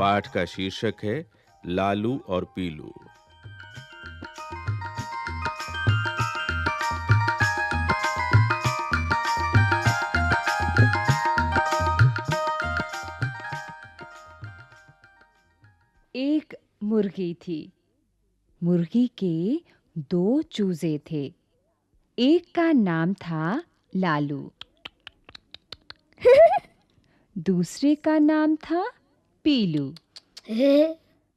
पाठ का शीर्षक है, लालू और पीलू। एक मुर्गी थी। मुर्गी के दो चूजे थे। एक का नाम था लालू। दूसरे का नाम था पीलू।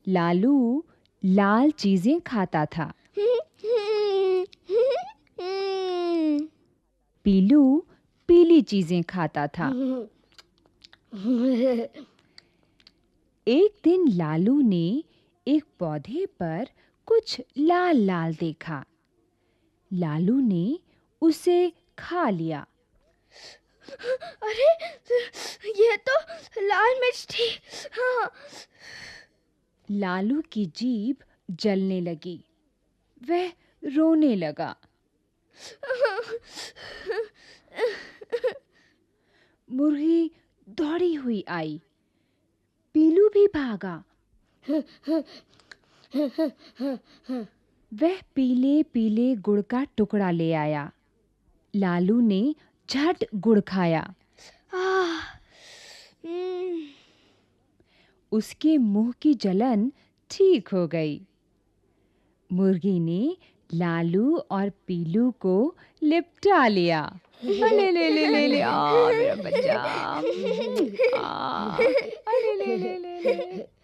लालू लाल चीज़ें खाता था। पीलू पीली चीज़ें खाता था। एक दिन लालू ने एक पौधे पर कुछ लाल लाल देखा। लालू ने उसे खा लिया। अरे, ये तो लाल मिर्च थी। हाँ। लालू की जीभ जलने लगी। वह रोने लगा। मुर्गी दौड़ी हुई आई। पीलू भी भागा। वह पीले पीले गुड़ का टुकड़ा ले आया। लालू ने झट गुड़ खाया। उसके मुँह की जलन ठीक हो गई। मुर्गी ने लालू और पीलू को लिपटा लिया। ले ले ले ले ले आ मेरा बच्चा। आ, ले ले ले ले ले।